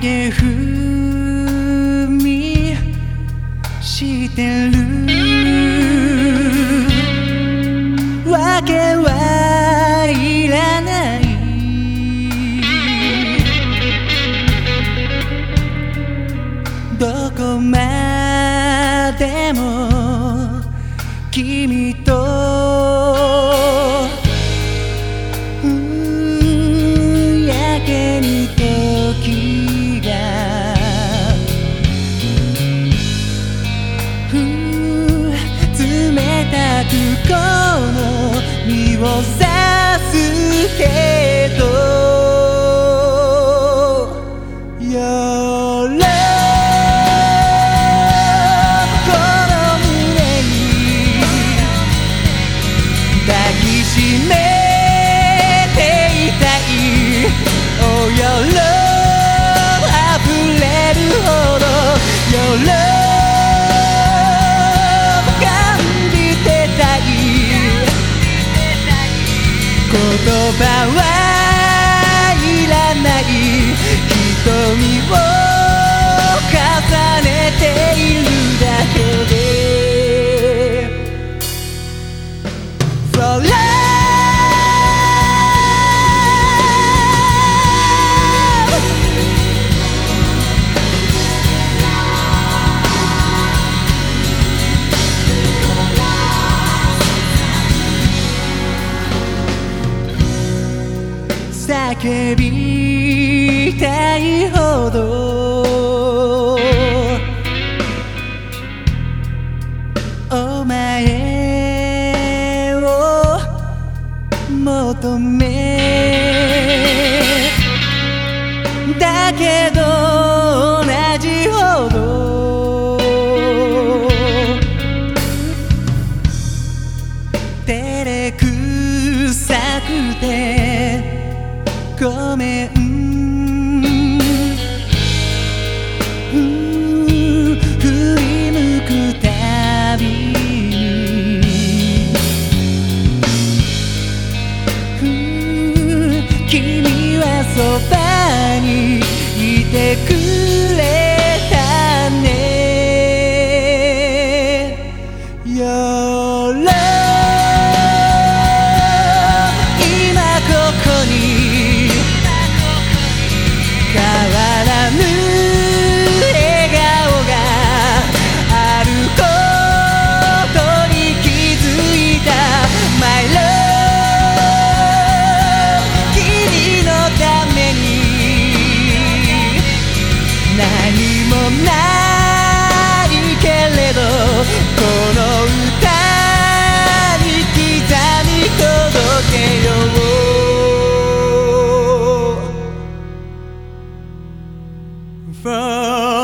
影踏みしてるわけはいらないどこまでも君と você. 言葉はいらない瞳を重ねているだけで叫びたいほど。お前を求めごめん from